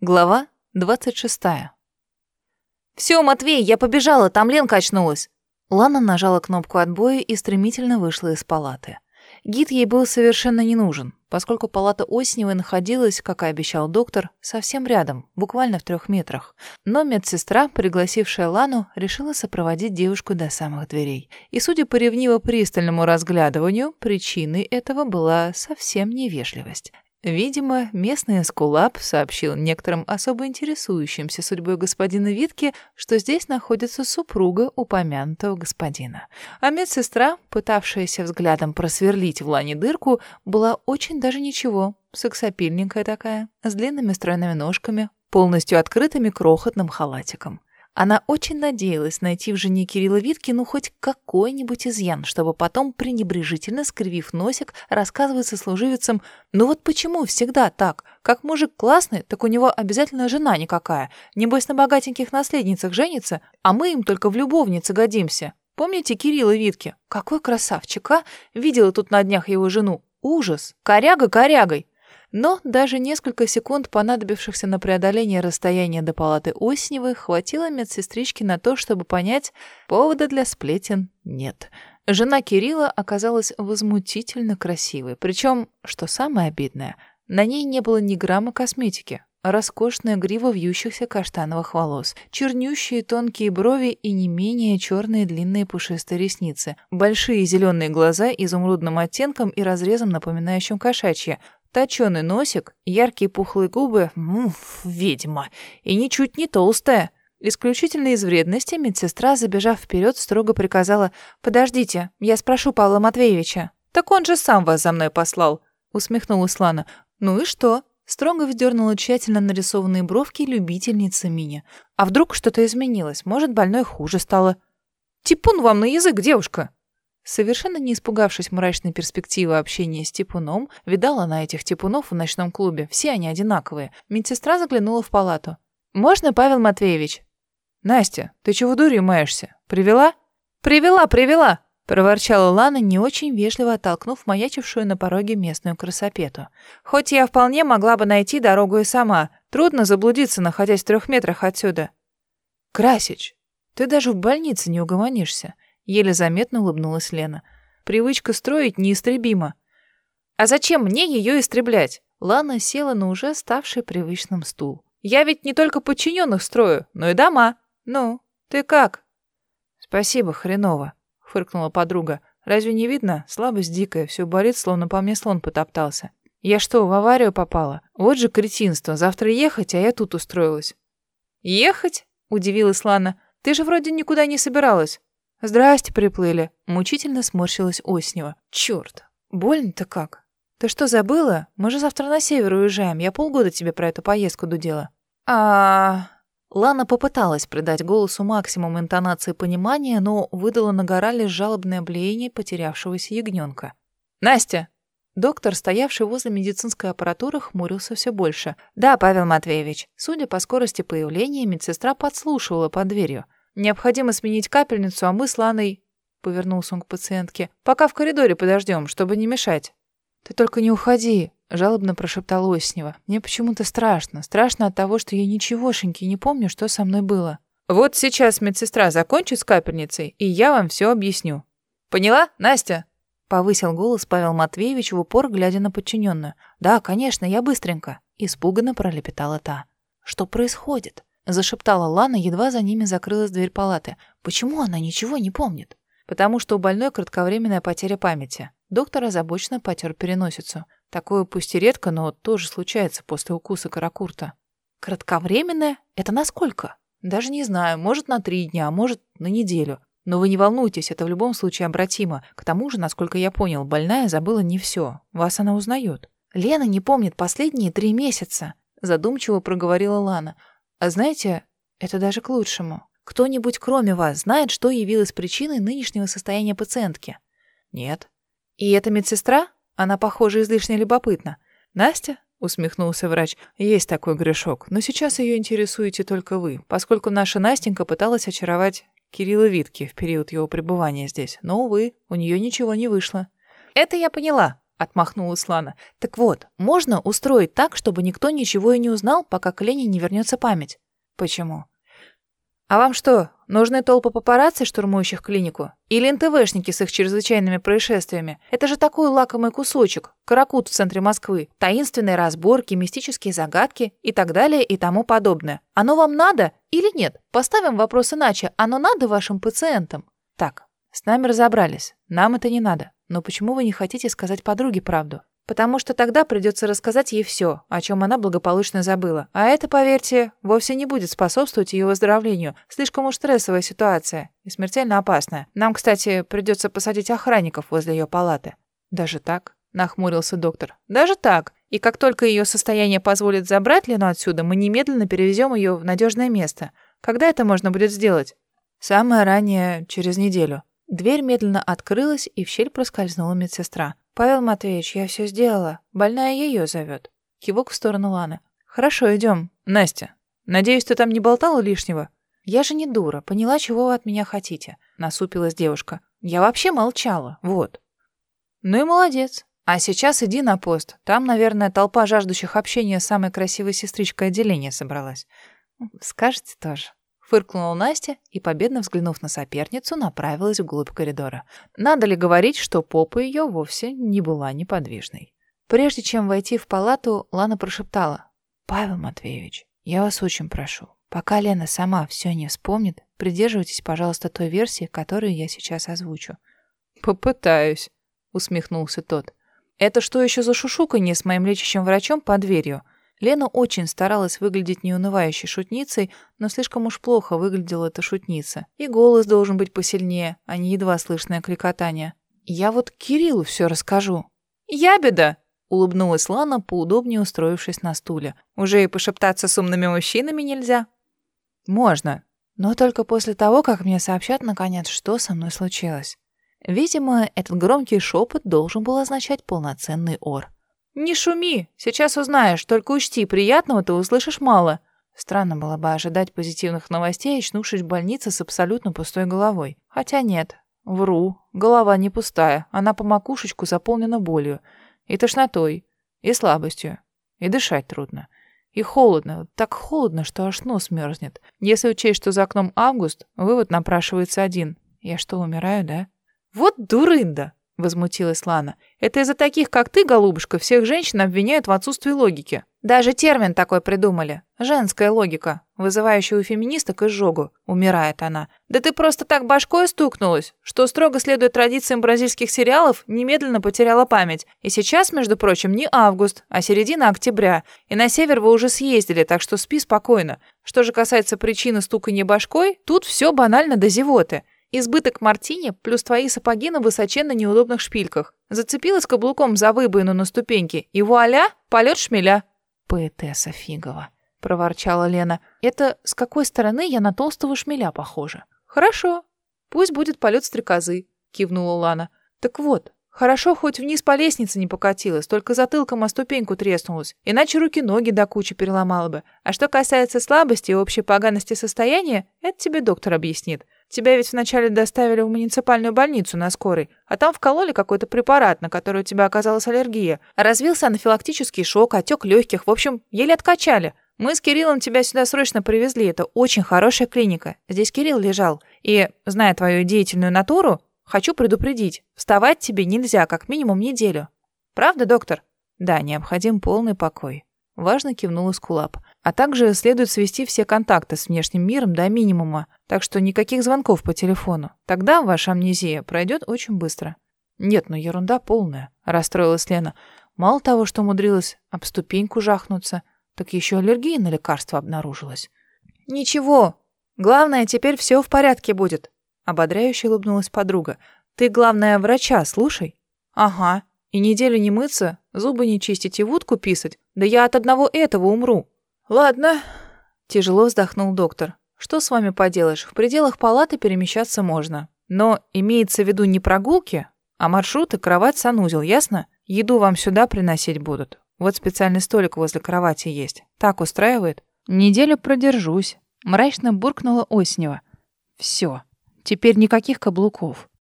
Глава 26. «Все, Матвей, я побежала, там Ленка очнулась!» Лана нажала кнопку отбоя и стремительно вышла из палаты. Гид ей был совершенно не нужен, поскольку палата Осневой находилась, как и обещал доктор, совсем рядом, буквально в трех метрах. Но медсестра, пригласившая Лану, решила сопроводить девушку до самых дверей. И, судя по ревниво-пристальному разглядыванию, причиной этого была совсем невежливость. Видимо, местный эскулап сообщил некоторым особо интересующимся судьбой господина Витки, что здесь находится супруга упомянутого господина. А медсестра, пытавшаяся взглядом просверлить в лане дырку, была очень даже ничего, сексапильненькая такая, с длинными стройными ножками, полностью открытыми крохотным халатиком. Она очень надеялась найти в жене Кирилла Виткину хоть какой-нибудь изъян, чтобы потом, пренебрежительно скривив носик, рассказывать сослуживицам «Ну вот почему всегда так? Как мужик классный, так у него обязательно жена никакая. Небось на богатеньких наследницах женится, а мы им только в любовнице годимся». Помните Кирилла Витки? Какой красавчик, а? Видела тут на днях его жену. Ужас. Коряга корягой. Но даже несколько секунд, понадобившихся на преодоление расстояния до палаты Осневой, хватило медсестрички на то, чтобы понять, повода для сплетен нет. Жена Кирилла оказалась возмутительно красивой. Причем, что самое обидное, на ней не было ни грамма косметики. Роскошная грива вьющихся каштановых волос, чернющие тонкие брови и не менее черные длинные пушистые ресницы, большие зеленые глаза изумрудным оттенком и разрезом, напоминающим кошачье, Точёный носик, яркие пухлые губы, муф, ведьма, и ничуть не толстая. Исключительно из вредности медсестра, забежав вперед, строго приказала «Подождите, я спрошу Павла Матвеевича». «Так он же сам вас за мной послал», — усмехнулась Лана. «Ну и что?» Строго вздернула тщательно нарисованные бровки любительница Мини. «А вдруг что-то изменилось? Может, больной хуже стало?» «Типун вам на язык, девушка!» Совершенно не испугавшись мрачной перспективы общения с типуном, видала на этих типунов в ночном клубе. Все они одинаковые. Медсестра заглянула в палату. «Можно, Павел Матвеевич?» «Настя, ты чего дурью маешься? Привела?» «Привела, привела!» проворчала Лана, не очень вежливо оттолкнув маячившую на пороге местную красопету. «Хоть я вполне могла бы найти дорогу и сама. Трудно заблудиться, находясь в трех метрах отсюда». «Красич, ты даже в больнице не угомонишься. Еле заметно улыбнулась Лена. Привычка строить неистребима. А зачем мне ее истреблять? Лана села на уже ставший привычным стул. Я ведь не только подчиненных строю, но и дома. Ну, ты как? Спасибо, хреново, фыркнула подруга. Разве не видно? Слабость дикая, все болит, словно по мне слон потоптался. Я что, в аварию попала? Вот же кретинство. Завтра ехать, а я тут устроилась. Ехать? Удивилась Лана. Ты же вроде никуда не собиралась. «Здрасте, приплыли», — мучительно сморщилась Оснева. «Чёрт, больно-то как? Ты что, забыла? Мы же завтра на север уезжаем. Я полгода тебе про эту поездку дудела». «А...» Лана попыталась придать голосу максимум интонации понимания, но выдала на горале жалобное блеяние потерявшегося ягненка. «Настя!» Доктор, стоявший возле медицинской аппаратуры, хмурился все больше. «Да, Павел Матвеевич». Судя по скорости появления, медсестра подслушивала под дверью. Необходимо сменить капельницу, а мы с Ланой...» Повернулся он к пациентке. «Пока в коридоре подождем, чтобы не мешать». «Ты только не уходи», — жалобно прошептал Оснева. «Мне почему-то страшно. Страшно от того, что я ничегошеньки не помню, что со мной было». «Вот сейчас медсестра закончит с капельницей, и я вам все объясню». «Поняла, Настя?» Повысил голос Павел Матвеевич в упор, глядя на подчиненную. «Да, конечно, я быстренько», — испуганно пролепетала та. «Что происходит?» Зашептала Лана, едва за ними закрылась дверь палаты. Почему она ничего не помнит? Потому что у больной кратковременная потеря памяти. Доктор озабоченно потер переносицу. Такое пусть и редко, но тоже случается после укуса каракурта. Кратковременная? Это насколько? Даже не знаю, может на три дня, а может на неделю. Но вы не волнуйтесь, это в любом случае обратимо. К тому же, насколько я понял, больная забыла не все. Вас она узнает. Лена не помнит последние три месяца, задумчиво проговорила Лана. А знаете, это даже к лучшему. Кто-нибудь, кроме вас, знает, что явилось причиной нынешнего состояния пациентки? Нет. И эта медсестра? Она, похоже, излишне любопытна. Настя? Усмехнулся врач. Есть такой грешок, но сейчас ее интересуете только вы, поскольку наша Настенька пыталась очаровать Кирилла Витки в период его пребывания здесь. Но, увы, у нее ничего не вышло. Это я поняла, отмахнулась Лана. Так вот, можно устроить так, чтобы никто ничего и не узнал, пока к Лене не вернется память. Почему? А вам что, нужны толпы папарацци, штурмующих клинику? Или НТВшники с их чрезвычайными происшествиями? Это же такой лакомый кусочек, каракут в центре Москвы. Таинственные разборки, мистические загадки и так далее и тому подобное. Оно вам надо или нет? Поставим вопрос иначе. Оно надо вашим пациентам? Так, с нами разобрались. Нам это не надо. Но почему вы не хотите сказать подруге правду? Потому что тогда придется рассказать ей все, о чем она благополучно забыла. А это, поверьте, вовсе не будет способствовать ее выздоровлению. Слишком уж стрессовая ситуация и смертельно опасная. Нам, кстати, придется посадить охранников возле ее палаты. Даже так? Нахмурился доктор. Даже так. И как только ее состояние позволит забрать Лену отсюда, мы немедленно перевезем ее в надежное место. Когда это можно будет сделать? Самое раннее, через неделю. Дверь медленно открылась, и в щель проскользнула медсестра. «Павел Матвеевич, я все сделала. Больная ее зовет». Кивок в сторону Ланы. «Хорошо, идем. Настя, надеюсь, ты там не болтала лишнего?» «Я же не дура. Поняла, чего вы от меня хотите», — насупилась девушка. «Я вообще молчала. Вот». «Ну и молодец. А сейчас иди на пост. Там, наверное, толпа жаждущих общения с самой красивой сестричкой отделения собралась. Скажете тоже». Фыркнула Настя и, победно взглянув на соперницу, направилась вглубь коридора. Надо ли говорить, что попа ее вовсе не была неподвижной. Прежде чем войти в палату, Лана прошептала. «Павел Матвеевич, я вас очень прошу, пока Лена сама все не вспомнит, придерживайтесь, пожалуйста, той версии, которую я сейчас озвучу». «Попытаюсь», — усмехнулся тот. «Это что еще за шушуканье с моим лечащим врачом под дверью?» Лена очень старалась выглядеть неунывающей шутницей, но слишком уж плохо выглядела эта шутница. И голос должен быть посильнее, а не едва слышное кликотание. «Я вот Кириллу все расскажу». «Я беда!» — улыбнулась Лана, поудобнее устроившись на стуле. «Уже и пошептаться с умными мужчинами нельзя?» «Можно, но только после того, как мне сообщат, наконец, что со мной случилось». Видимо, этот громкий шепот должен был означать полноценный ор. «Не шуми, сейчас узнаешь, только учти, приятного ты услышишь мало». Странно было бы ожидать позитивных новостей, очнувшись в больнице с абсолютно пустой головой. Хотя нет, вру, голова не пустая, она по макушечку заполнена болью, и тошнотой, и слабостью, и дышать трудно. И холодно, так холодно, что аж нос мерзнет. Если учесть, что за окном август, вывод напрашивается один. Я что, умираю, да? Вот дурында! Возмутилась Лана. Это из-за таких, как ты, голубушка, всех женщин обвиняют в отсутствии логики. Даже термин такой придумали. Женская логика, вызывающая у феминисток изжогу. Умирает она. Да ты просто так башкой стукнулась, что строго следуя традициям бразильских сериалов, немедленно потеряла память. И сейчас, между прочим, не август, а середина октября. И на север вы уже съездили, так что спи спокойно. Что же касается причины стуканья башкой, тут все банально до зевоты. Избыток мартини плюс твои сапоги на высоченно неудобных шпильках. Зацепилась каблуком за выбоину на ступеньке, и вуаля, полет шмеля. Поэтесса фигова, проворчала Лена. Это с какой стороны я на толстого шмеля похожа? Хорошо, пусть будет полет стрекозы, кивнула Лана. Так вот, Хорошо, хоть вниз по лестнице не покатилась, только затылком о ступеньку треснулась, иначе руки-ноги до кучи переломала бы. А что касается слабости и общей поганости состояния, это тебе доктор объяснит. Тебя ведь вначале доставили в муниципальную больницу на скорой, а там вкололи какой-то препарат, на который у тебя оказалась аллергия. Развился анафилактический шок, отек легких, в общем, еле откачали. Мы с Кириллом тебя сюда срочно привезли, это очень хорошая клиника. Здесь Кирилл лежал. И, зная твою деятельную натуру, хочу предупредить, вставать тебе нельзя как минимум неделю. Правда, доктор? Да, необходим полный покой. Важно кивнул Эскулап. А также следует свести все контакты с внешним миром до минимума, так что никаких звонков по телефону. Тогда ваша амнезия пройдет очень быстро. Нет, ну ерунда полная, расстроилась Лена. Мало того, что умудрилась об ступеньку жахнуться, так еще аллергия на лекарство обнаружилась. Ничего, главное, теперь все в порядке будет, ободряюще улыбнулась подруга. Ты, главное, врача слушай. Ага, и неделю не мыться, зубы не чистить и водку писать. Да я от одного этого умру. Ладно. Тяжело вздохнул доктор. Что с вами поделаешь? В пределах палаты перемещаться можно. Но имеется в виду не прогулки, а маршруты, кровать, санузел, ясно? Еду вам сюда приносить будут. Вот специальный столик возле кровати есть. Так устраивает? Неделю продержусь. Мрачно буркнула Оснева. Все. Теперь никаких каблуков.